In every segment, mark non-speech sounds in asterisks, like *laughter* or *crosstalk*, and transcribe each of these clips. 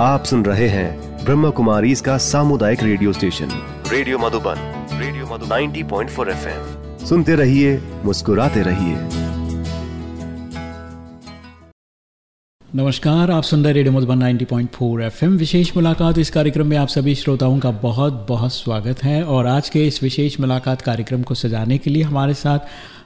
आप सुन रहे हैं ब्रह्म कुमारी इसका सामुदायिक radio station. Radio Madhuban radio Madhu 90.4 FM. सुनते रहिए मुस्कुराते रहिए। नमस्कार आप सुन रहे रेडियो मधुबन 90.4 एफएम। विशेष मुलाकात इस कार्यक्रम में आप सभी श्रोताओं का बहुत बहुत स्वागत है। और आज के इस विशेष मुलाकात कार्यक्रम को सजाने के लिए हमारे साथ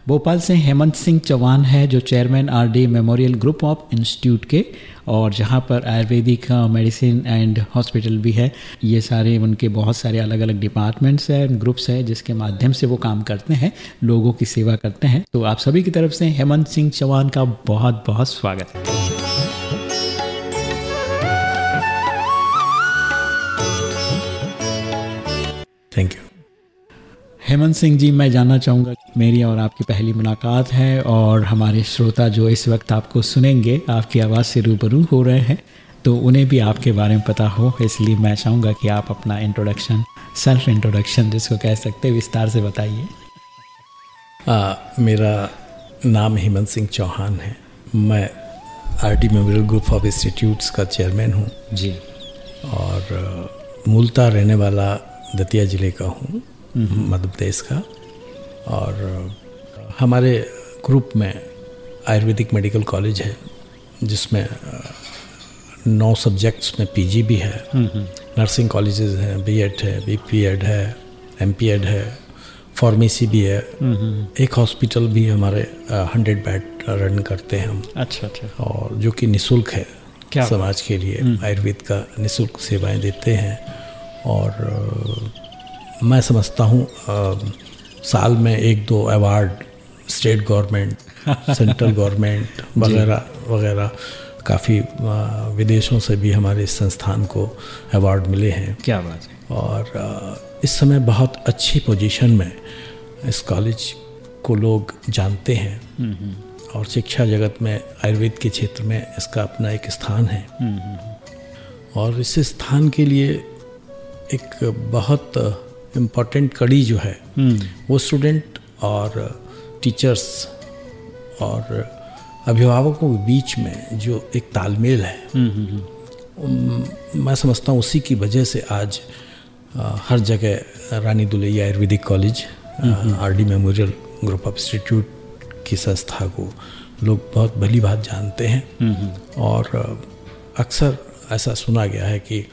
भोपाल से हेमंत सिंह चौहान है, जो chairman R D memorial group of institute के, और जहाँ पर आयुर्वेदिक मेडिसिन एंड हॉस्पिटल भी है। ये सारे उनके बहुत सारे अलग अलग डिपार्टमेंट्स हैं ग्रुप्स हैं, जिसके माध्यम से वो काम करते हैं, लोगों की सेवा करते हैं। तो आप सभी की तरफ़ से हेमंत सिंह चौहान का बहुत बहुत स्वागत है। थैंक यू हेमंत सिंह जी मैं जानना चाहूँगा मेरी और आपकी पहली मुलाकात है और हमारे श्रोता जो इस वक्त आपको सुनेंगे आपकी आवाज़ से रूबरू हो रहे हैं तो उन्हें भी आपके बारे में पता हो। इसलिए मैं चाहूँगा कि आप अपना इंट्रोडक्शन सेल्फ इंट्रोडक्शन जिसको कह सकते हैं विस्तार से बताइए। मेरा नाम हेमंत सिंह चौहान है। मैं R T memorial group of institutes का चेयरमैन हूँ। जी। और मूलता रहने वाला दतिया ज़िले का हूँ। मध्य प्रदेश का। और हमारे ग्रुप में आयुर्वेदिक मेडिकल कॉलेज है जिसमें नौ सब्जेक्ट्स में पीजी भी है। नर्सिंग कॉलेजेस हैं बीएड है बीपीएड है एमपीएड है फार्मेसी भी है। एक हॉस्पिटल भी हमारे हंड्रेड बेड रन करते हैं हम। अच्छा अच्छा। और जो कि निशुल्क है क्या समाज के लिए आयुर्वेद का निशुल्क सेवाएँ देते हैं। और मैं समझता हूँ साल में एक दो award state government central government वगैरह वगैरह काफ़ी विदेशों से भी हमारे इस संस्थान को अवार्ड मिले हैं। क्या बात है। और इस समय बहुत अच्छी पोजीशन में इस कॉलेज को लोग जानते हैं। और शिक्षा जगत में आयुर्वेद के क्षेत्र में इसका अपना एक स्थान है। और इस स्थान के लिए एक बहुत इम्पोर्टेंट कड़ी जो है वो स्टूडेंट और टीचर्स और अभिभावकों के बीच में जो एक तालमेल है मैं समझता हूँ उसी की वजह से आज आ, हर जगह Rani Dulaiya ayurvedic college R D memorial group of institute की संस्था को लोग बहुत भली बात जानते हैं। और अक्सर ऐसा सुना गया है कि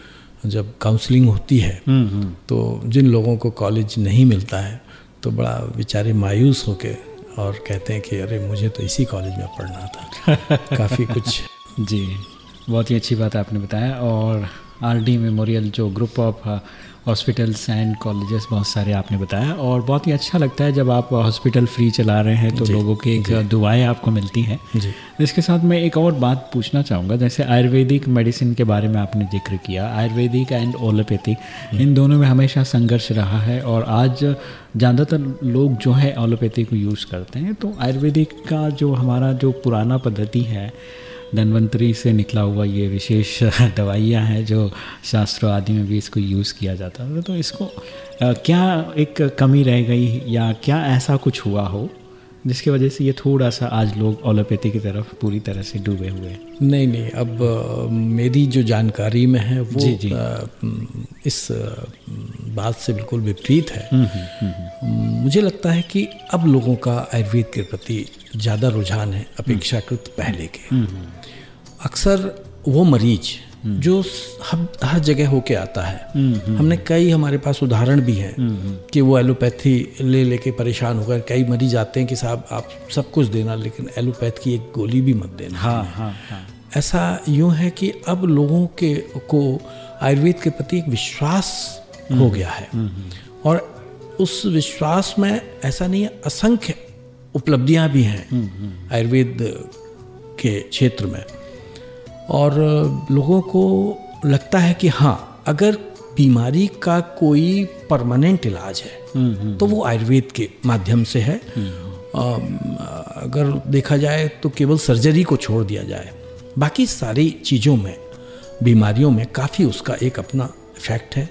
जब काउंसलिंग होती है तो जिन लोगों को कॉलेज नहीं मिलता है तो बड़ा बेचारे मायूस होके और कहते हैं कि अरे मुझे तो इसी कॉलेज में पढ़ना था। *laughs* काफ़ी कुछ। जी बहुत ही अच्छी बात आपने बताया और आर डी मेमोरियल जो group of hospitals and colleges बहुत सारे आपने बताया और बहुत ही अच्छा लगता है जब आप हॉस्पिटल फ्री चला रहे हैं तो लोगों की एक दुआएँ आपको मिलती हैं। इसके साथ मैं एक और बात पूछना चाहूँगा जैसे आयुर्वेदिक मेडिसिन के बारे में आपने ज़िक्र किया आयुर्वेदिक एंड ओलोपैथिक इन दोनों में हमेशा संघर्ष रहा है और आज ज़्यादातर लोग जो है ओलोपैथी को यूज़ करते हैं तो आयुर्वेदिक का जो हमारा जो पुराना पद्धति है धनवंतरी से निकला हुआ ये विशेष *laughs* दवाइयाँ हैं जो शास्त्रों आदि में भी इसको यूज़ किया जाता है। तो इसको क्या एक कमी रह गई या क्या ऐसा कुछ हुआ हो जिसकी वजह से ये थोड़ा सा आज लोग ओलोपैथी की तरफ़ पूरी तरह से डूबे हुए हैं? नहीं नहीं अब मेरी जो जानकारी में है वो जी, जी. इस बात से बिल्कुल विपरीत है। मुझे लगता है कि अब लोगों का आयुर्वेद के प्रति ज़्यादा रुझान है अपेक्षाकृत पहले के। अक्सर वो मरीज़ जो हर हर जगह होके आता है। हमने कई हमारे पास उदाहरण भी हैं कि वो एलोपैथी ले लेके परेशान होकर कई मरीज़ आते हैं कि साहब आप सब कुछ देना लेकिन एलोपैथ की एक गोली भी मत देना। हाँ हाँ हाँ। ऐसा यूँ है कि अब लोगों के को आयुर्वेद के प्रति एक विश्वास हो गया है। और उस विश्वास में ऐसा नहीं है असंख्य उपलब्धियाँ भी हैं आयुर्वेद के क्षेत्र में। और लोगों को लगता है कि हाँ अगर बीमारी का कोई परमानेंट इलाज है तो वो आयुर्वेद के माध्यम से है। अगर देखा जाए तो केवल सर्जरी को छोड़ दिया जाए बाकी सारी चीज़ों में बीमारियों में काफ़ी उसका एक अपना इफ़ेक्ट है।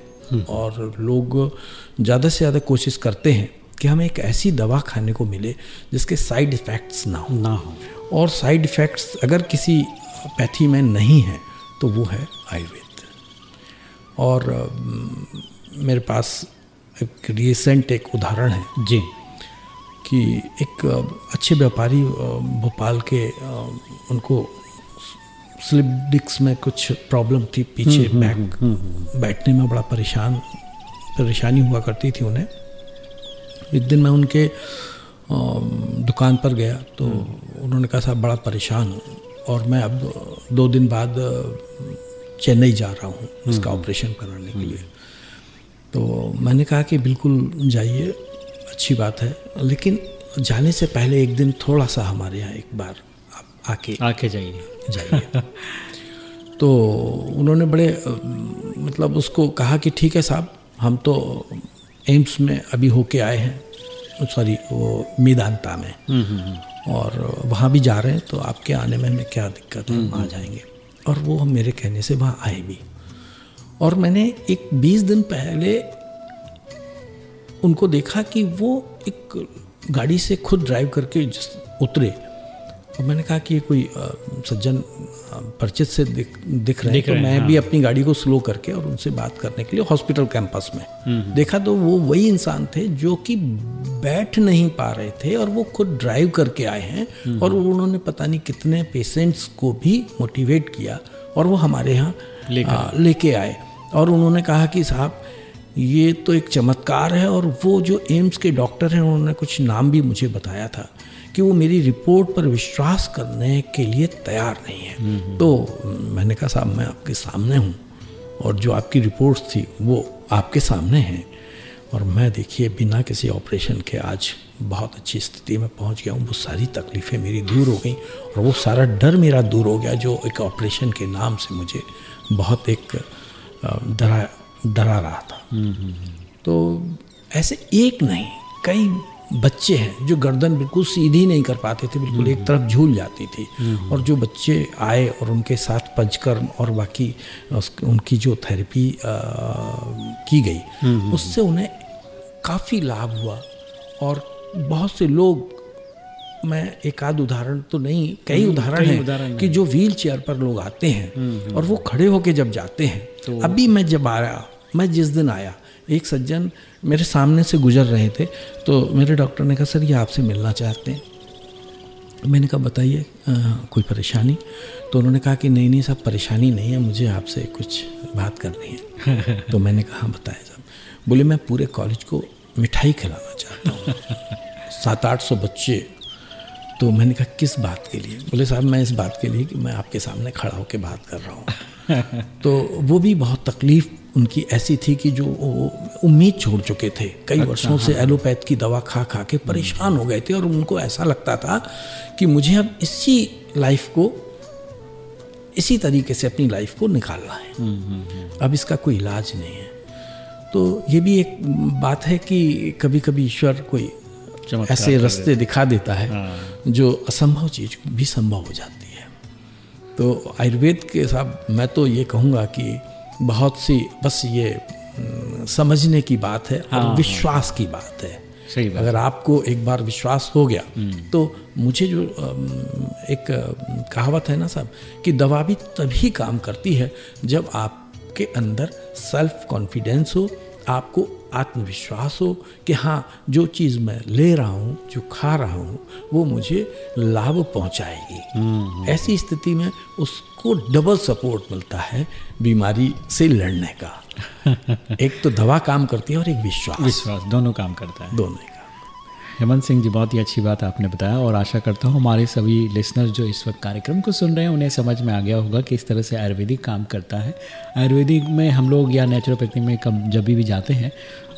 और लोग ज़्यादा से ज़्यादा कोशिश करते हैं कि हमें एक ऐसी दवा खाने को मिले जिसके साइड इफ़ेक्ट्स ना हो। ना हो। और साइड इफ़ेक्ट्स अगर किसी पैथी में नहीं है तो वो है आयुर्वेद। और मेरे पास एक रिसेंट एक उदाहरण है जी। कि एक अच्छे व्यापारी भोपाल के उनको स्लिप डिस्क में कुछ प्रॉब्लम थी पीछे बैक बैठने में बड़ा परेशान परेशानी हुआ करती थी उन्हें। एक दिन मैं उनके दुकान पर गया तो उन्होंने कहा साहब बड़ा परेशान हूँ। और मैं अब दो दिन बाद चेन्नई जा रहा हूँ इसका ऑपरेशन कराने के लिए। तो मैंने कहा कि बिल्कुल जाइए अच्छी बात है लेकिन जाने से पहले एक दिन थोड़ा सा हमारे यहाँ एक बार आप आके आके जाइए। जाइए। *laughs* तो उन्होंने बड़े मतलब उसको कहा कि ठीक है साहब हम तो एम्स में अभी होके आए हैं सॉरी वो मेदांता में। और वहाँ भी जा रहे हैं तो आपके आने में हमें क्या दिक्कत है वहाँ जाएँगे। और वो मेरे कहने से वहाँ आए भी। और मैंने एक बीस दिन पहले उनको देखा कि वो एक गाड़ी से खुद ड्राइव करके उतरे। और मैंने कहा कि ये कोई सज्जन परिचित से दिख दिख रहे हैं तो रहे हैं, मैं भी अपनी गाड़ी को स्लो करके और उनसे बात करने के लिए हॉस्पिटल कैंपस में देखा तो वो वही इंसान थे जो कि बैठ नहीं पा रहे थे और वो खुद ड्राइव करके आए हैं और उन्होंने पता नहीं कितने पेशेंट्स को भी मोटिवेट किया और वो हमारे यहाँ लेकर लेके आए और उन्होंने कहा कि साहब ये तो एक चमत्कार है और वो जो एम्स के डॉक्टर हैं उन्होंने कुछ नाम भी मुझे बताया था। कि वो मेरी रिपोर्ट पर विश्वास करने के लिए तैयार नहीं है। तो मैंने कहा साहब मैं आपके सामने हूँ और जो आपकी रिपोर्ट्स थी वो आपके सामने हैं और मैं देखिए बिना किसी ऑपरेशन के आज बहुत अच्छी स्थिति में पहुँच गया हूँ। वो सारी तकलीफ़ें मेरी दूर हो गई और वो सारा डर मेरा दूर हो गया जो एक ऑपरेशन के नाम से मुझे बहुत एक डरा डरा रहा था। तो ऐसे एक नहीं कई बच्चे हैं जो गर्दन बिल्कुल सीधी नहीं कर पाते थे बिल्कुल एक तरफ़ झूल जाती थी। और जो बच्चे आए और उनके साथ पंचकर्म और बाकी उनकी जो थेरेपी की गई उससे उन्हें काफ़ी लाभ हुआ। और बहुत से लोग मैं एक आध उदाहरण तो नहीं कई उदाहरण हैं कि जो व्हील चेयर पर लोग आते हैं और वो खड़े होके जब जाते हैं तो अभी मैं जब आया मैं जिस दिन आया एक सज्जन मेरे सामने से गुजर रहे थे तो मेरे डॉक्टर ने कहा सर ये आपसे मिलना चाहते हैं। मैंने कहा बताइए कोई परेशानी? तो उन्होंने कहा कि नहीं नहीं साहब परेशानी नहीं है मुझे आपसे कुछ बात करनी है। *laughs* तो मैंने कहा "हाँ, बताएँ साहब। बोले मैं पूरे कॉलेज को मिठाई खिलाना चाहता हूँ। *laughs* सात आठ सौ बच्चे। तो मैंने कहा किस बात के लिए? बोले साहब मैं इस बात के लिए कि मैं आपके सामने खड़ा होकर बात कर रहा हूँ। *laughs* तो वो भी बहुत तकलीफ़ उनकी ऐसी थी कि जो उम्मीद छोड़ चुके थे। कई अच्छा, वर्षों से एलोपैथ की दवा खा खा के परेशान हो गए थे और उनको ऐसा लगता था कि मुझे अब इसी लाइफ को इसी तरीके से अपनी लाइफ को निकालना है। अब इसका कोई इलाज नहीं है। तो ये भी एक बात है कि कभी कभी ईश्वर कोई ऐसे रास्ते दिखा देता है हाँ। जो असंभव चीज़ भी संभव हो जाती है। तो आयुर्वेद के साथ मैं तो ये कहूँगा कि बहुत सी बस ये समझने की बात है हाँ, और हाँ। विश्वास की बात है। सही बात। अगर आपको एक बार विश्वास हो गया तो मुझे जो एक कहावत है ना साहब कि दवा भी तभी काम करती है जब आपके अंदर सेल्फ कॉन्फिडेंस हो आपको आत्मविश्वास हो कि हाँ जो चीज़ मैं ले रहा हूँ जो खा रहा हूँ वो मुझे लाभ पहुँचाएगी। ऐसी स्थिति में उसको डबल सपोर्ट मिलता है बीमारी से लड़ने का। *laughs* एक तो दवा काम करती है और एक विश्वास। विश्वास दोनों काम करता है। दोनों का हेमंत सिंह जी बहुत ही अच्छी बात आपने बताया और आशा करता हूँ हमारे सभी लिसनर्स जो इस वक्त कार्यक्रम को सुन रहे हैं उन्हें समझ में आ गया होगा कि इस तरह से आयुर्वेदिक काम करता है। आयुर्वेदिक में हम लोग या नेचुरोपैथी में कब जब भी जाते हैं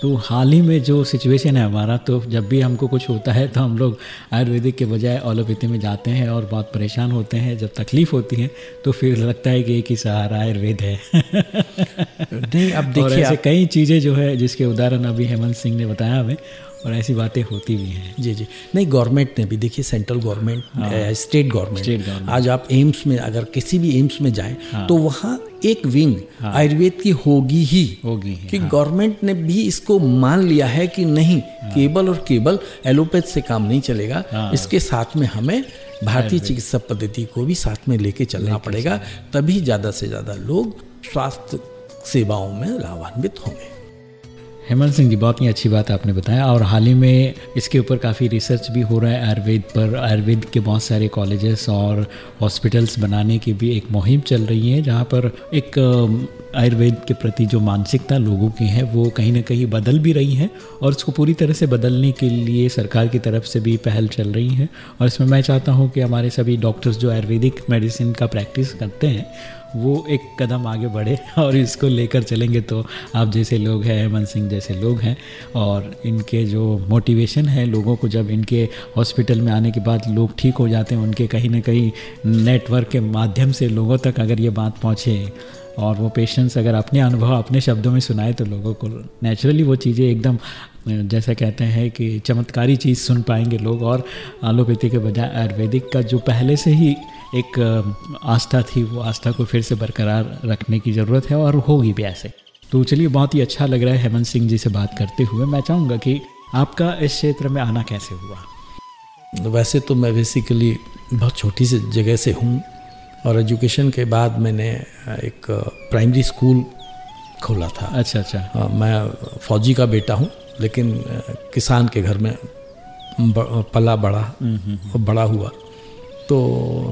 तो हाल ही में जो सिचुएशन है हमारा तो जब भी हमको कुछ होता है तो हम लोग आयुर्वेदिक के बजाय एलोपैथी में जाते हैं और बहुत परेशान होते हैं। जब तकलीफ़ होती है तो फिर लगता है कि एक ही सहारा आयुर्वेद है। नहीं अब देखिए ऐसे कई चीज़ें जो है जिसके उदाहरण अभी हेमंत सिंह ने बताया हमें और ऐसी बातें होती भी हैं। जी जी। नहीं गवर्नमेंट ने भी देखिए central government state government state government. आज आप एम्स में अगर किसी भी एम्स में जाएँ हाँ, तो वहाँ एक विंग हाँ, आयुर्वेद की होगी ही। होगी ही, कि गवर्नमेंट ने भी इसको मान लिया है कि नहीं केवल और केवल एलोपैथ से काम नहीं चलेगा। हाँ, इसके साथ में हमें भारतीय चिकित्सा पद्धति को भी साथ में लेके चलना पड़ेगा तभी ज़्यादा से ज़्यादा लोग स्वास्थ्य सेवाओं में लाभान्वित होंगे। हेमंत सिंह जी, बहुत ही अच्छी बात आपने बताया और हाल ही में इसके ऊपर काफ़ी रिसर्च भी हो रहा है आयुर्वेद पर। आयुर्वेद के बहुत सारे कॉलेजेस और हॉस्पिटल्स बनाने की भी एक मुहिम चल रही है, जहाँ पर एक आयुर्वेद के प्रति जो मानसिकता लोगों की है, वो कहीं ना कहीं बदल भी रही है और उसको पूरी तरह से बदलने के लिए सरकार की तरफ़ से भी पहल चल रही है। और इसमें मैं चाहता हूँ कि हमारे सभी डॉक्टर्स जो आयुर्वेदिक मेडिसिन का प्रैक्टिस करते हैं, वो एक कदम आगे बढ़े *laughs* और इसको लेकर चलेंगे तो आप जैसे लोग हैं, हेमंत सिंह जैसे लोग हैं और इनके जो मोटिवेशन है लोगों को, जब इनके हॉस्पिटल में आने के बाद लोग ठीक हो जाते हैं, उनके कहीं ना कहीं नेटवर्क के माध्यम से लोगों तक अगर ये बात पहुँचे और वो पेशेंस अगर अपने अनुभव अपने शब्दों में सुनाए तो लोगों को नेचुरली वो चीज़ें एकदम, जैसा कहते हैं कि चमत्कारी चीज़ सुन पाएँगे लोग और एलोपैथी के बजाय आयुर्वेदिक का जो पहले से ही एक, आस्था थी वो आस्था को फिर से बरकरार रखने की ज़रूरत है और होगी भी ऐसे। तो चलिए बहुत ही अच्छा लग रहा है हेमंत सिंह जी से बात करते हुए। मैं चाहूँगा कि आपका इस क्षेत्र में आना कैसे हुआ? वैसे तो मैं बेसिकली बहुत छोटी सी जगह से हूँ। और एजुकेशन के बाद मैंने एक प्राइमरी स्कूल खोला था। अच्छा अच्छा। मैं फौजी का बेटा हूँ लेकिन किसान के घर में पला बड़ा हम्म, हम्म, हम्म। बड़ा हुआ। तो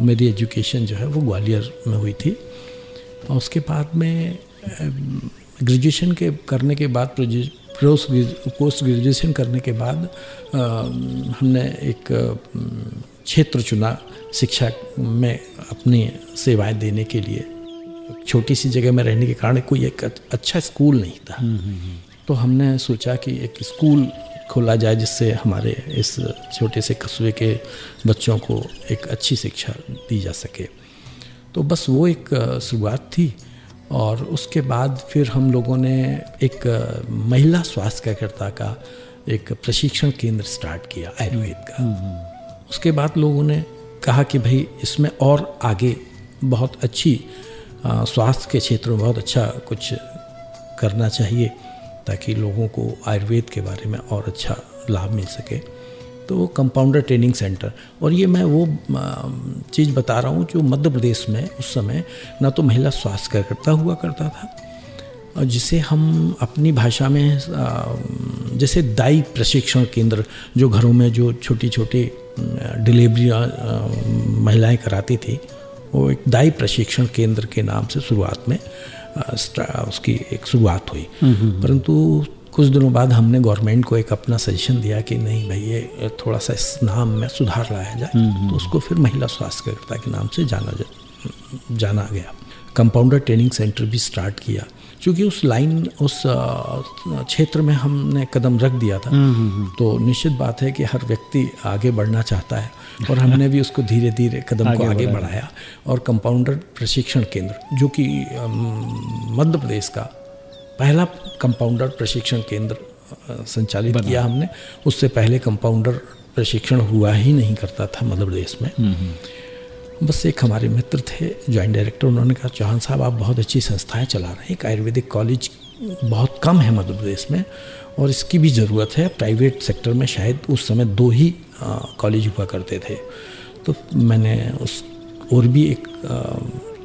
मेरी एजुकेशन जो है वो ग्वालियर में हुई थी। और उसके बाद में ग्रेजुएशन के करने के बाद पोस्ट ग्रेजुएशन करने के बाद हमने एक क्षेत्र चुना शिक्षा में अपनी सेवाएँ देने के लिए। छोटी सी जगह में रहने के कारण कोई एक अच्छा स्कूल नहीं था। तो हमने सोचा कि एक स्कूल खोला जाए जिससे हमारे इस छोटे से कस्बे के बच्चों को एक अच्छी शिक्षा दी जा सके। तो बस वो एक शुरुआत थी और उसके बाद फिर हम लोगों ने एक महिला स्वास्थ्य कार्यकर्ता का एक प्रशिक्षण केंद्र स्टार्ट किया आयुर्वेद का। उसके बाद लोगों ने कहा कि भाई, इसमें और आगे बहुत अच्छी स्वास्थ्य के क्षेत्र में बहुत अच्छा कुछ करना चाहिए ताकि लोगों को आयुर्वेद के बारे में और अच्छा लाभ मिल सके। तो कंपाउंडर ट्रेनिंग सेंटर। और ये मैं वो चीज़ बता रहा हूँ जो मध्य प्रदेश में उस समय ना तो महिला स्वास्थ्य कार्यकर्ता हुआ करता था, और जिसे हम अपनी भाषा में जैसे दाई प्रशिक्षण केंद्र जो घरों में जो छोटी छोटी डिलीवरी महिलाएँ कराती थी। वो एक दाई प्रशिक्षण केंद्र के नाम से शुरुआत में उसकी एक शुरुआत हुई। परंतु कुछ दिनों बाद हमने गवर्नमेंट को एक अपना सजेशन दिया कि नहीं भाई ये थोड़ा सा इस नाम में सुधार लाया जाए। तो उसको फिर महिला स्वास्थ्य कार्यकर्ता के नाम से जाना जा, जाना गया। कंपाउंडर ट्रेनिंग सेंटर भी स्टार्ट किया। क्योंकि उस लाइन उस क्षेत्र में हमने कदम रख दिया था। हम्म, हम्म, हम्म। तो निश्चित बात है कि हर व्यक्ति आगे बढ़ना चाहता है और हमने भी उसको धीरे धीरे कदम आगे को आगे बढ़ाया। और कंपाउंडर प्रशिक्षण केंद्र जो कि मध्य प्रदेश का पहला कंपाउंडर प्रशिक्षण केंद्र संचालित किया हमने। उससे पहले कंपाउंडर प्रशिक्षण हुआ ही नहीं करता था मध्य प्रदेश में। बस एक हमारे मित्र थे जॉइंट डायरेक्टर उन्होंने कहा चौहान साहब आप बहुत अच्छी संस्थाएँ चला रहे हैं। एक आयुर्वेदिक कॉलेज बहुत कम है मध्य प्रदेश में और इसकी भी ज़रूरत है। प्राइवेट सेक्टर में शायद उस समय दो ही कॉलेज हुआ करते थे। तो मैंने उस और भी एक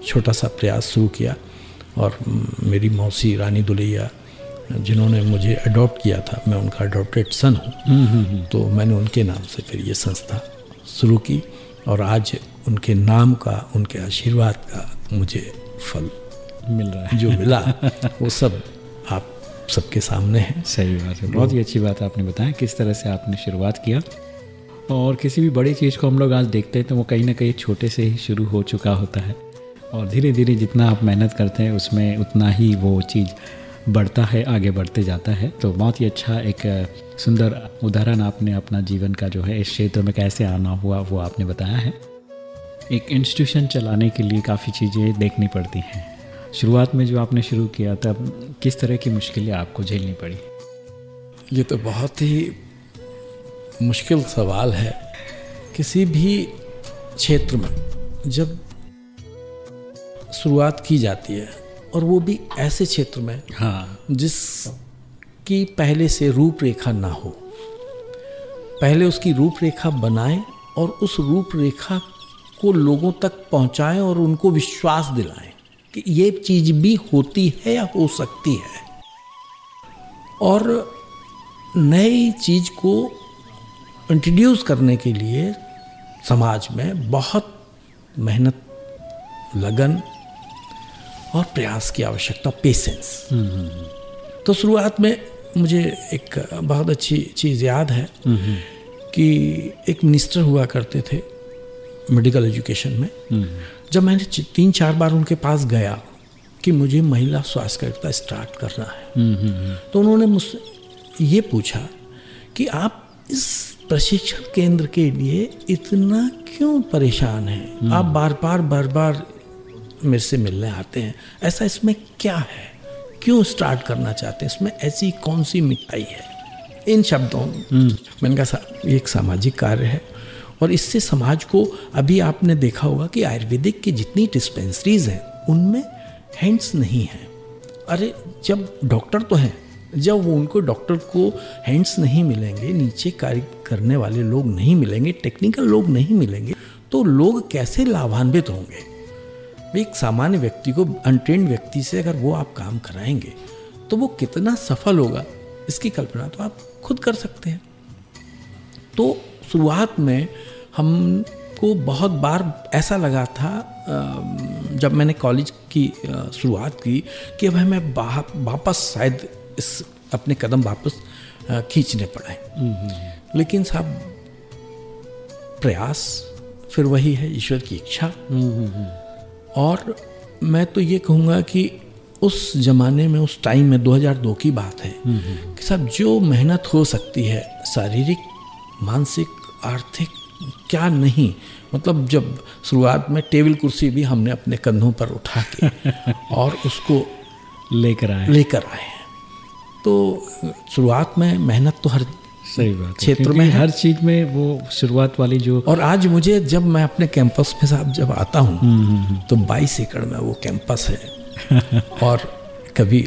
छोटा सा प्रयास शुरू किया और मेरी मौसी रानी दुलैया जिन्होंने मुझे अडॉप्ट किया था मैं उनका अडॉप्टेड सन हूँ। हम्म, हम्म, हम्म। तो मैंने उनके नाम से फिर ये संस्था शुरू की और आज उनके नाम का उनके आशीर्वाद का मुझे फल मिल रहा है। जो मिला *laughs* वो सब आप सबके सामने है। सही बात है। बहुत ही अच्छी बात आपने बताया किस तरह से आपने शुरुआत किया। और किसी भी बड़ी चीज़ को हम लोग आज देखते हैं तो वो कहीं ना कहीं छोटे से ही शुरू हो चुका होता है। और धीरे धीरे जितना आप मेहनत करते हैं उसमें उतना ही वो चीज़ बढ़ता है आगे बढ़ते जाता है। तो बहुत ही अच्छा एक सुंदर उदाहरण आपने अपना जीवन का जो है इस क्षेत्र में कैसे आना हुआ वो आपने बताया है। एक इंस्टीट्यूशन चलाने के लिए काफ़ी चीज़ें देखनी पड़ती हैं। शुरुआत में जो आपने शुरू किया तब किस तरह की मुश्किलें आपको झेलनी पड़ी? ये तो बहुत ही मुश्किल सवाल है। किसी भी क्षेत्र में जब शुरुआत की जाती है और वो भी ऐसे क्षेत्र में हाँ। जिसकी पहले से रूपरेखा ना हो पहले उसकी रूपरेखा बनाएँ और उस रूपरेखा को लोगों तक पहुंचाएँ और उनको विश्वास दिलाएँ कि ये चीज़ भी होती है या हो सकती है। और नई चीज़ को इंट्रोड्यूस करने के लिए समाज में बहुत मेहनत लगन और प्रयास की आवश्यकता पेशेंस तो शुरुआत में मुझे एक बहुत अच्छी चीज़ याद है कि एक मिनिस्टर हुआ करते थे। मेडिकल एजुकेशन में जब मैंने तीन चार बार उनके पास गया कि मुझे महिला स्वास्थ्य कार्यक्रता स्टार्ट करना है तो उन्होंने मुझसे ये पूछा कि आप इस प्रशिक्षण केंद्र के लिए इतना क्यों परेशान हैं? आप बार बार बार बार मेरे से मिलने आते हैं। ऐसा इसमें क्या है? क्यों स्टार्ट करना चाहते हैं? इसमें ऐसी कौन सी मिठाई है? इन शब्दों में। मैंने कहा ये एक सामाजिक कार्य है। और इससे समाज को अभी आपने देखा होगा कि आयुर्वेदिक की जितनी डिस्पेंसरीज हैं, उनमें हैंड्स नहीं हैं। अरे, जब डॉक्टर तो हैं, जब वो उनको डॉक्टर को हैंड्स नहीं मिलेंगे, नीचे कार्य करने वाले लोग नहीं मिलेंगे टेक्निकल लोग नहीं मिलेंगे तो लोग कैसे लाभान्वित होंगे? एक सामान्य व्यक्ति को अनट्रेंड व्यक्ति से अगर वो आप काम कराएँगे तो वो कितना सफल होगा? इसकी कल्पना तो आप खुद कर सकते हैं। तो शुरुआत में हमको बहुत बार ऐसा लगा था जब मैंने कॉलेज की शुरुआत की कि अब हमें वापस शायद इस अपने कदम वापस खींचने पड़े लेकिन साहब प्रयास फिर वही है ईश्वर की इच्छा। और मैं तो ये कहूँगा कि उस ज़माने में उस टाइम में 2002 की बात है कि सब जो मेहनत हो सकती है शारीरिक मानसिक आर्थिक क्या नहीं? मतलब जब शुरुआत में टेबल कुर्सी भी हमने अपने कंधों पर उठा के *laughs* और उसको लेकर आए। लेकर आए तो शुरुआत में मेहनत तो हर सही बात क्षेत्र में हर चीज़ में वो शुरुआत वाली जो और आज मुझे जब मैं अपने कैंपस में साहब जब आता हूँ हम्म, हम्म, हम्म। तो बाईस एकड़ में वो कैंपस है। *laughs* और कभी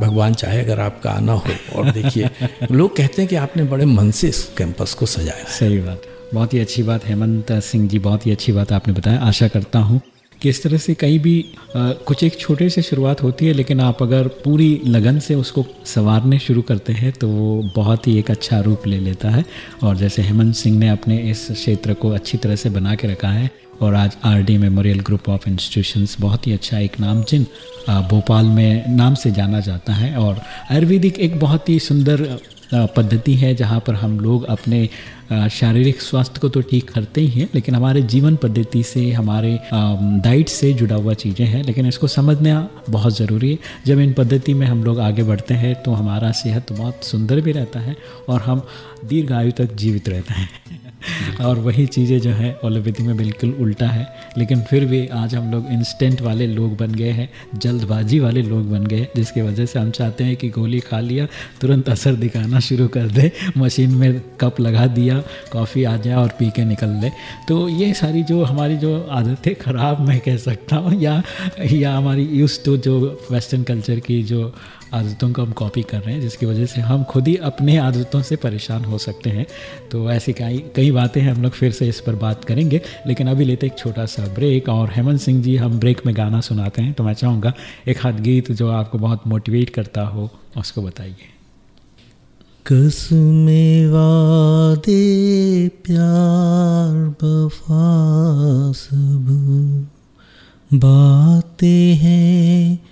भगवान चाहे अगर आपका आना हो और देखिए *laughs* लोग कहते हैं कि आपने बड़े मन से इस कैंपस को सजाया सही बात बहुत ही अच्छी बात हेमंत सिंह जी बहुत ही अच्छी बात आपने बताया। आशा करता हूँ कि इस तरह से कहीं भी आ, कुछ एक छोटे से शुरुआत होती है लेकिन आप अगर पूरी लगन से उसको संवारने शुरू करते हैं तो वो बहुत ही एक अच्छा रूप ले लेता है। और जैसे हेमंत सिंह ने अपने इस क्षेत्र को अच्छी तरह से बना के रखा है और आज R D memorial group of institutions बहुत ही अच्छा एक नामचिन भोपाल में नाम से जाना जाता है। और आयुर्वेदिक एक बहुत ही सुंदर पद्धति है जहाँ पर हम लोग अपने शारीरिक स्वास्थ्य को तो ठीक करते ही हैं, लेकिन हमारे जीवन पद्धति से, हमारे डाइट से जुड़ा हुआ चीज़ें हैं, लेकिन इसको समझना बहुत ज़रूरी है। जब इन पद्धति में हम लोग आगे बढ़ते हैं तो हमारा सेहत बहुत सुंदर भी रहता है और हम दीर्घायु तक जीवित रहते हैं। *laughs* और वही चीज़ें जो है ओलोपैथी में बिल्कुल उल्टा है। लेकिन फिर भी आज हम लोग इंस्टेंट वाले लोग बन गए हैं, जल्दबाजी वाले लोग बन गए हैं, जिसकी वजह से हम चाहते हैं कि गोली खा लिया, तुरंत असर दिखाना शुरू कर दे, मशीन में कप लगा दिया, कॉफ़ी आ जाए और पी के निकल ले तो ये सारी जो हमारी जो आदतें ख़राब मैं कह सकता हूँ, या या हमारी यूज़ टू जो वेस्टर्न कल्चर की जो आदतों को हम कॉपी कर रहे हैं, जिसकी वजह से हम खुद ही अपने आदतों से परेशान हो सकते हैं। तो ऐसी कई कई बातें हैं, हम लोग फिर से इस पर बात करेंगे। लेकिन अभी लेते एक छोटा सा ब्रेक और हेमंत सिंह जी, हम ब्रेक में गाना सुनाते हैं। तो मैं चाहूँगा एक हाथ गीत जो आपको बहुत मोटिवेट करता हो, उसको बताइए। कसमे वादे, प्यार बफा सब। बातें हैं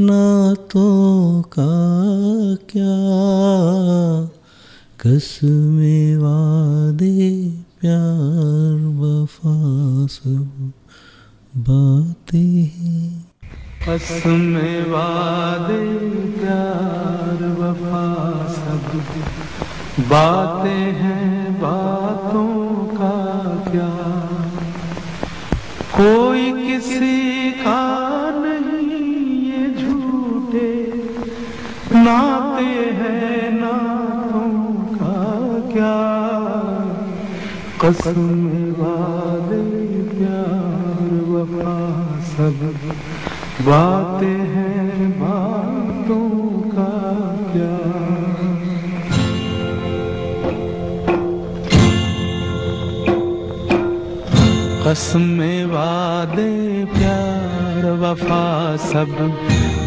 नातों का क्या? कसमे वादे प्यार वफा सब बातें हैं। कसमे वादे प्यार वफा सब बातें हैं बातों का क्या? कोई किसी का कसम वादे प्यार वफा सब बातें हैं बातों का क्या कसम वादे प्यार वफा सब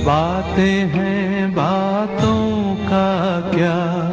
बातें हैं बातों का क्या?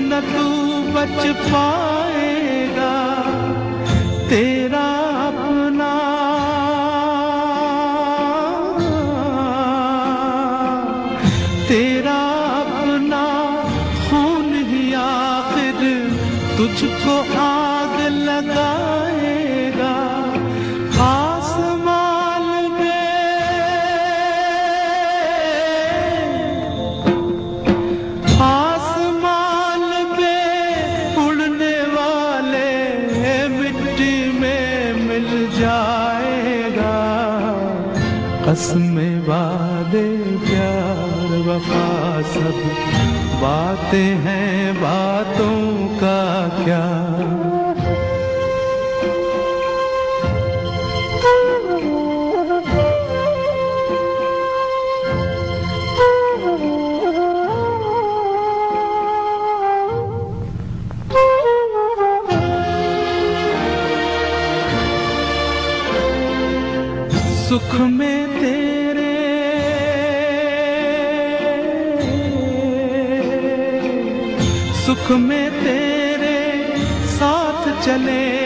न तू बच पाएगा। तेरा बातें हैं बातों का क्या? सुख में तेरे सुख में तेरे साथ चलेंगे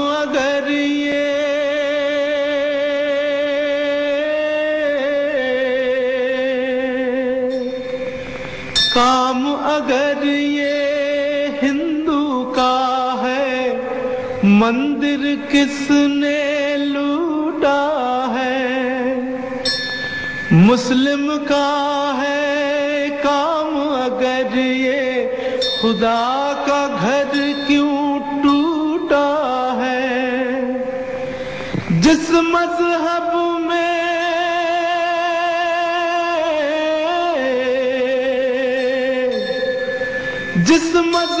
मंदिर किसने लूटा है? मुस्लिम का है काम अगर ये खुदा का घर क्यों टूटा है? जिस मज़हब में, जिस मज़हब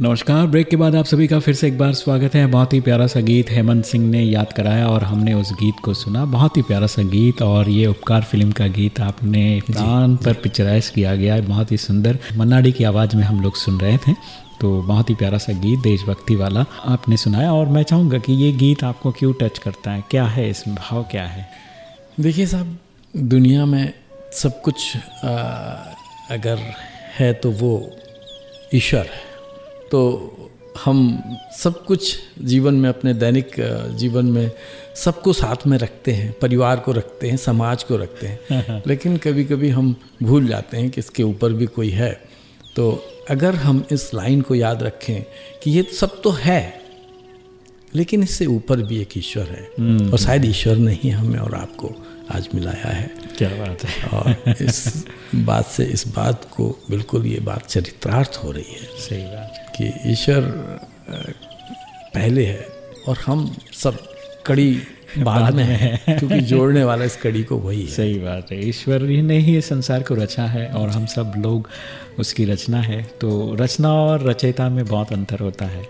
नमस्कार। ब्रेक के बाद आप सभी का फिर से एक बार स्वागत है। बहुत ही प्यारा सा गीत हेमंत सिंह ने याद कराया और हमने उस गीत को सुना। बहुत ही प्यारा सा गीत और ये उपकार फ़िल्म का गीत आपने प्राण पर पिक्चराइज किया गया है। बहुत ही सुंदर। मन्नाडी की आवाज़ में हम लोग सुन रहे थे। तो बहुत ही प्यारा सा गीत देशभक्ति वाला आपने सुनाया और मैं चाहूँगा कि ये गीत आपको क्यों टच करता है? क्या है? इसमें भाव क्या है? देखिए साहब दुनिया में सब कुछ अगर है तो वो ईश्वर है। तो हम सब कुछ जीवन में अपने दैनिक जीवन में सबको साथ में रखते हैं परिवार को रखते हैं समाज को रखते हैं। लेकिन कभी कभी हम भूल जाते हैं कि इसके ऊपर भी कोई है। तो अगर हम इस लाइन को याद रखें कि ये सब तो है लेकिन इससे ऊपर भी एक ईश्वर है। हम्म। और शायद ईश्वर ने ही हमें और आपको आज मिलाया है। क्या बात है। और इस बात से इस बात को बिल्कुल ये बात चरित्रार्थ हो रही है। सही बात कि ईश्वर पहले है और हम सब कड़ी *laughs* बाद में है क्योंकि जोड़ने वाला इस कड़ी को वही है। सही बात है। ईश्वर ही ने ही इस संसार को रचा है और हम सब लोग उसकी रचना है। तो रचना और रचयिता में बहुत अंतर होता है।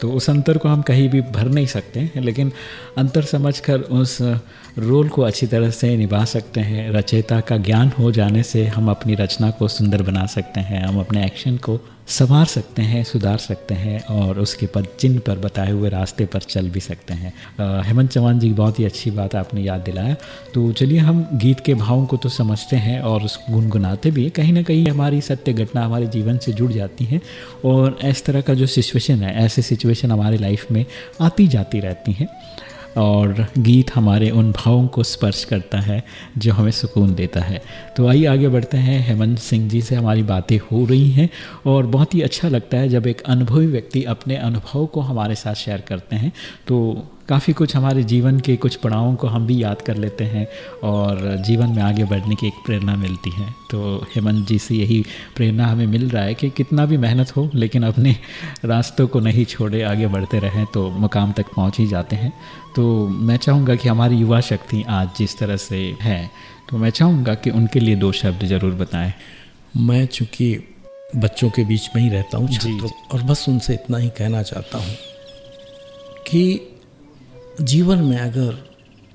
तो उस अंतर को हम कहीं भी भर नहीं सकते लेकिन अंतर समझकर उस रोल को अच्छी तरह से निभा सकते हैं। रचयिता का ज्ञान हो जाने से हम अपनी रचना को सुंदर बना सकते हैं। हम अपने एक्शन को संवार सकते हैं, सुधार सकते हैं और उसके पद, चिन्ह पर बताए हुए रास्ते पर चल भी सकते हैं। हेमंत चौहान जी, बहुत ही अच्छी बात आपने याद दिलाया। तो चलिए हम गीत के भावों को तो समझते हैं और उसको गुनगुनाते भी कहीं ना कहीं हमारी सत्य घटना हमारे जीवन से जुड़ जाती हैं और इस तरह का जो सिचुएशन है, ऐसे सिचुएशन हमारी लाइफ में आती जाती रहती हैं। और गीत हमारे उन भावों को स्पर्श करता है, जो हमें सुकून देता है। तो आइए आगे बढ़ते हैं। हेमंत सिंह जी से हमारी बातें हो रही हैं और बहुत ही अच्छा लगता है जब एक अनुभवी व्यक्ति अपने अनुभव को हमारे साथ शेयर करते हैं। तो काफ़ी कुछ हमारे जीवन के कुछ पड़ावों को हम भी याद कर लेते हैं और जीवन में आगे बढ़ने की एक प्रेरणा मिलती है। तो हेमंत जी से यही प्रेरणा हमें मिल रहा है कि कितना भी मेहनत हो, लेकिन अपने रास्तों को नहीं छोड़े आगे बढ़ते रहें तो मुकाम तक पहुँच ही जाते हैं। तो मैं चाहूँगा कि हमारी युवा शक्ति आज जिस तरह से है तो मैं चाहूँगा कि उनके लिए दो शब्द ज़रूर बताएँ। मैं चूँकि बच्चों के बीच में ही रहता हूँ छात्रों और बस उनसे इतना ही कहना चाहता हूँ कि जीवन में अगर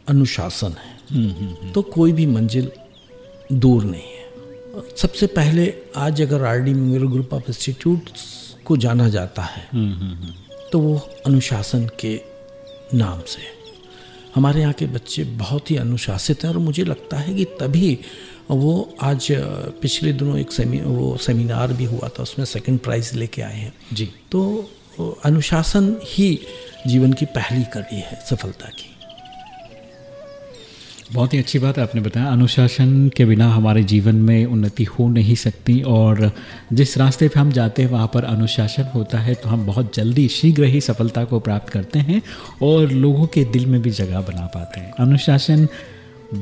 अनुशासन है हम्म, हम्म, हम्म। तो कोई भी मंजिल दूर नहीं है। सबसे पहले आज अगर R D memorial group of institute को जाना जाता है तो वो अनुशासन के नाम से। हमारे यहाँ के बच्चे बहुत ही अनुशासित हैं और मुझे लगता है कि तभी वो आज पिछले दिनों एक सेमी वो सेमिनार भी हुआ था उसमें सेकंड प्राइज लेके आए हैं। जी। तो अनुशासन ही जीवन की पहली कड़ी है सफलता की। बहुत ही अच्छी बात है आपने बताया। अनुशासन के बिना हमारे जीवन में उन्नति हो नहीं सकती और जिस रास्ते पे हम जाते हैं, वहाँ पर अनुशासन होता है तो हम बहुत जल्दी शीघ्र ही सफलता को प्राप्त करते हैं और लोगों के दिल में भी जगह बना पाते हैं। अनुशासन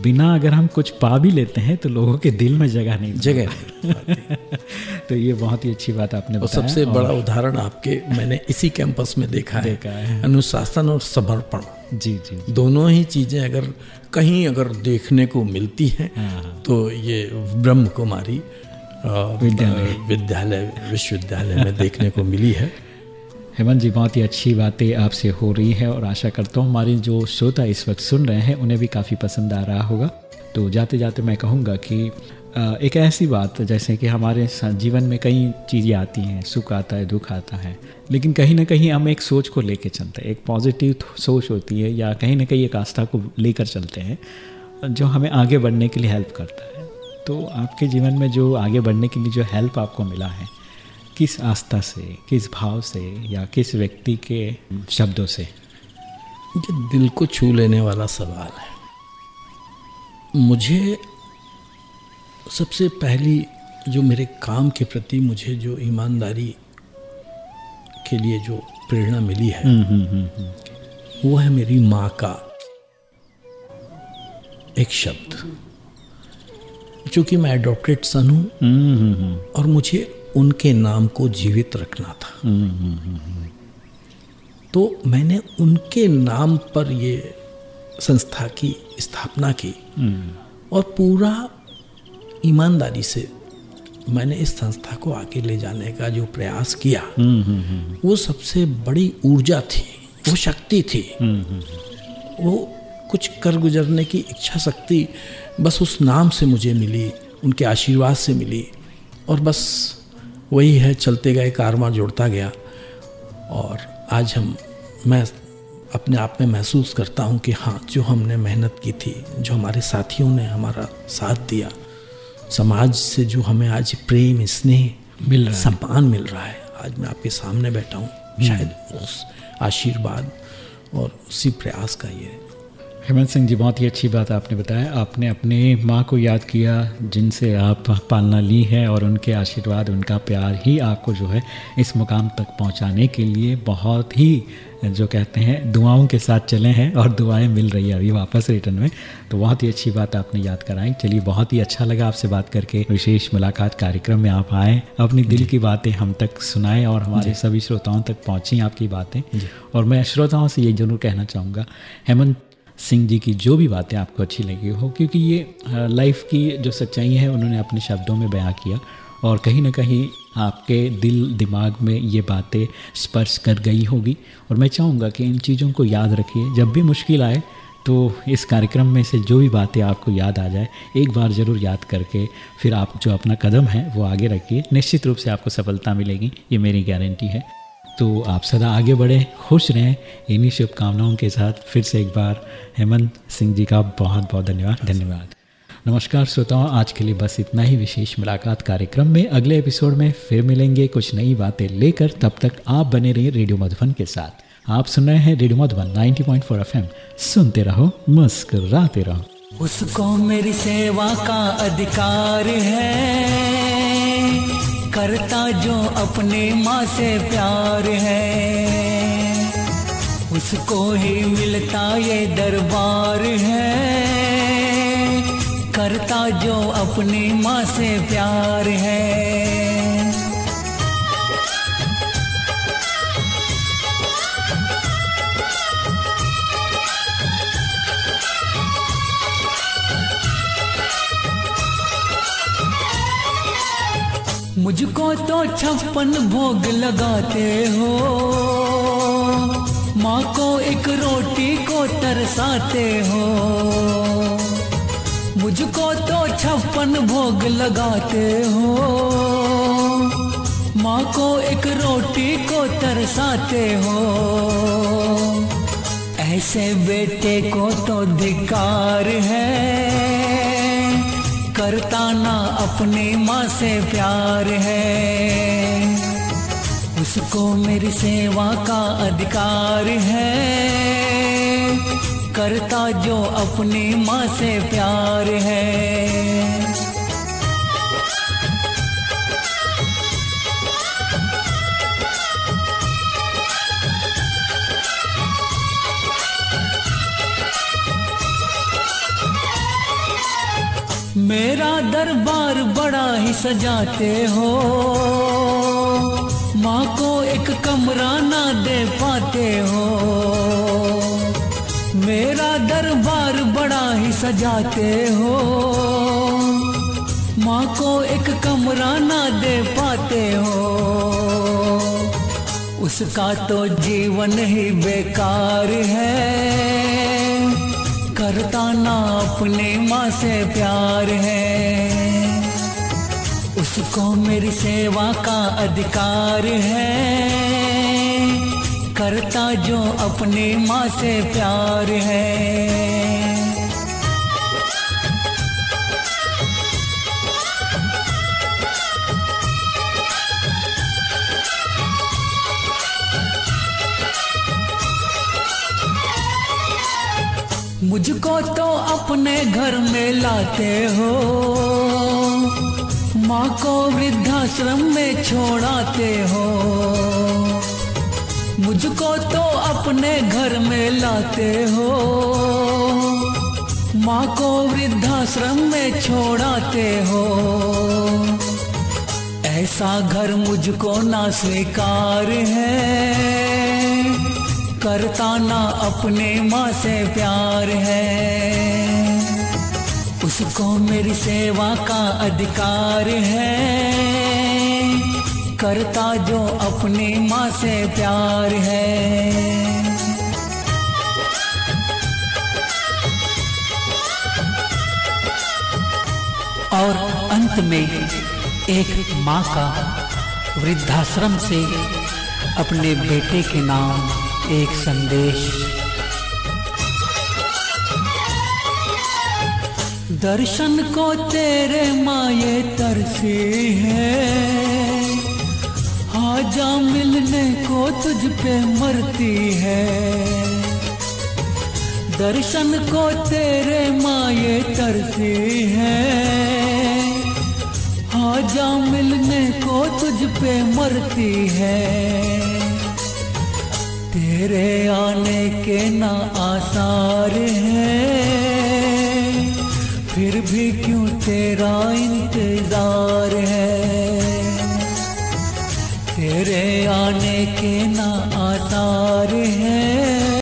बिना अगर हम कुछ पा भी लेते हैं तो लोगों के दिल में जगह नहीं जगह *laughs* तो ये बहुत ही अच्छी बात आपने बताया। सबसे बड़ा उदाहरण आपके मैंने इसी कैंपस में देखा है, देखा है। है। अनुशासन और समर्पण। जी, जी जी। दोनों ही चीज़ें अगर कहीं अगर देखने को मिलती हैं हाँ, हाँ। तो ये ब्रह्म कुमारी विद्यालय विश्वविद्यालय में देखने को मिली है। हेमंत जी, बहुत ही अच्छी बातें आपसे हो रही हैं और आशा करता हूँ हमारी जो श्रोता इस वक्त सुन रहे हैं, उन्हें भी काफ़ी पसंद आ रहा होगा। तो जाते जाते मैं कहूँगा कि एक ऐसी बात, जैसे कि हमारे जीवन में कई चीज़ें आती हैं, सुख आता है, दुख आता है, लेकिन कहीं ना कहीं हम एक सोच को लेकर चलते हैं, एक पॉजिटिव सोच होती है या कहीं ना कहीं एक आस्था को लेकर चलते हैं, जो हमें आगे बढ़ने के लिए हेल्प करता है। तो आपके जीवन में जो आगे बढ़ने के लिए जो हेल्प आपको मिला है किस आस्था से किस भाव से या किस व्यक्ति के शब्दों से? ये दिल को छू लेने वाला सवाल है। मुझे सबसे पहली जो मेरे काम के प्रति मुझे जो ईमानदारी के लिए जो प्रेरणा मिली है हम्म, हम्म, हम्म, वो है मेरी माँ का एक शब्द। चूँकि मैं एडोप्टेड सन हूँ और मुझे उनके नाम को जीवित रखना था। तो मैंने उनके नाम पर ये संस्था की स्थापना की और पूरा ईमानदारी से मैंने इस संस्था को आगे ले जाने का जो प्रयास किया, वो सबसे बड़ी ऊर्जा थी, वो शक्ति थी। वो कुछ कर गुजरने की इच्छा शक्ति बस उस नाम से मुझे मिली, उनके आशीर्वाद से मिली और बस वही है चलते गए कारवा जोड़ता गया। और आज हम मैं अपने आप में महसूस करता हूँ कि हाँ जो हमने मेहनत की थी जो हमारे साथियों ने हमारा साथ दिया समाज से जो हमें आज प्रेम स्नेह मिल रहा सम्मान मिल रहा है आज मैं आपके सामने बैठा हूँ शायद उस आशीर्वाद और उसी प्रयास का ये हेमंत सिंह जी बहुत ही अच्छी बात आपने बताया। आपने अपने माँ को याद किया जिनसे आप पालना ली है और उनके आशीर्वाद उनका प्यार ही आपको जो है इस मुकाम तक पहुँचाने के लिए बहुत ही जो कहते हैं दुआओं के साथ चले हैं और दुआएँ मिल रही है अभी वापस रिटर्न में। तो बहुत ही अच्छी बात आपने याद कराई। चलिए बहुत ही अच्छा लगा आपसे बात करके। विशेष मुलाकात कार्यक्रम में आप आए अपनी दिल की बातें हम तक सुनाएँ और हमारे सभी श्रोताओं तक पहुँची आपकी बातें। और मैं श्रोताओं से ये ज़रूर कहना चाहूँगा हेमंत सिंह जी की जो भी बातें आपको अच्छी लगी हो, क्योंकि ये लाइफ की जो सच्चाई है, उन्होंने अपने शब्दों में बयां किया और कहीं ना कहीं आपके दिल, दिमाग में ये बातें स्पर्श कर गई होगी। और मैं चाहूँगा कि इन चीज़ों को याद रखिए। जब भी मुश्किल आए तो इस कार्यक्रम में से जो भी बातें आपको याद आ जाए, एक बार ज़रूर याद करके फिर आप जो अपना कदम है, वो आगे रखिए। निश्चित रूप से आपको सफलता मिलेगी, ये मेरी गारंटी है। तो आप सदा आगे बढ़े, खुश रहें। इन्हीं शुभकामनाओं के साथ फिर से एक बार हेमंत सिंह जी का बहुत बहुत धन्यवाद। धन्यवाद। नमस्कार श्रोताओं, आज के लिए बस इतना ही। विशेष मुलाकात कार्यक्रम में अगले एपिसोड में फिर मिलेंगे कुछ नई बातें लेकर। तब तक आप बने रहिए रेडियो मधुबन के साथ। आप सुन रहे हैं रेडियो मधुबन 90.4 एफएम। सुनते रहो, मुस्कुराते रहो। उसको मेरी सेवा का अधिकार है। करता जो अपने माँ से प्यार है। उसको ही मिलता ये दरबार है। करता जो अपने माँ से प्यार है। मुझको तो छप्पन भोग लगाते हो। माँ को एक रोटी को तरसाते हो। मुझको तो छप्पन भोग लगाते हो। माँ को एक रोटी को तरसाते हो। ऐसे बेटे को तो धिकार है। करता ना अपने माँ से प्यार है। उसको मेरी सेवा का अधिकार है। करता जो अपने माँ से प्यार है। मेरा दरबार बड़ा ही सजाते हो। माँ को एक कमरा ना दे पाते हो। मेरा दरबार बड़ा ही सजाते हो। माँ को एक कमरा ना दे पाते हो। उसका तो जीवन ही बेकार है। करता ना अपने माँ से प्यार है। उसको मेरी सेवा का अधिकार है। करता जो अपने माँ से प्यार है। मुझको तो अपने घर में लाते हो। माँ को वृद्धाश्रम में छोड़ाते हो। मुझको तो अपने घर में लाते हो। माँ को वृद्धाश्रम में छोड़ाते हो। ऐसा घर मुझको ना स्वीकार है। करता ना अपने माँ से प्यार है। उसको मेरी सेवा का अधिकार है। करता जो अपनी माँ से प्यार है। और अंत में एक माँ का वृद्धाश्रम से अपने बेटे के नाम एक संदेश। दर्शन को तेरे माए तरसी है। आजा मिलने को तुझ पे मरती है। दर्शन को तेरे माए तरसी है। आजा मिलने को तुझ पे मरती है। तेरे आने के ना आसार हैं। फिर भी क्यों तेरा इंतज़ार है? तेरे आने के ना आसार हैं।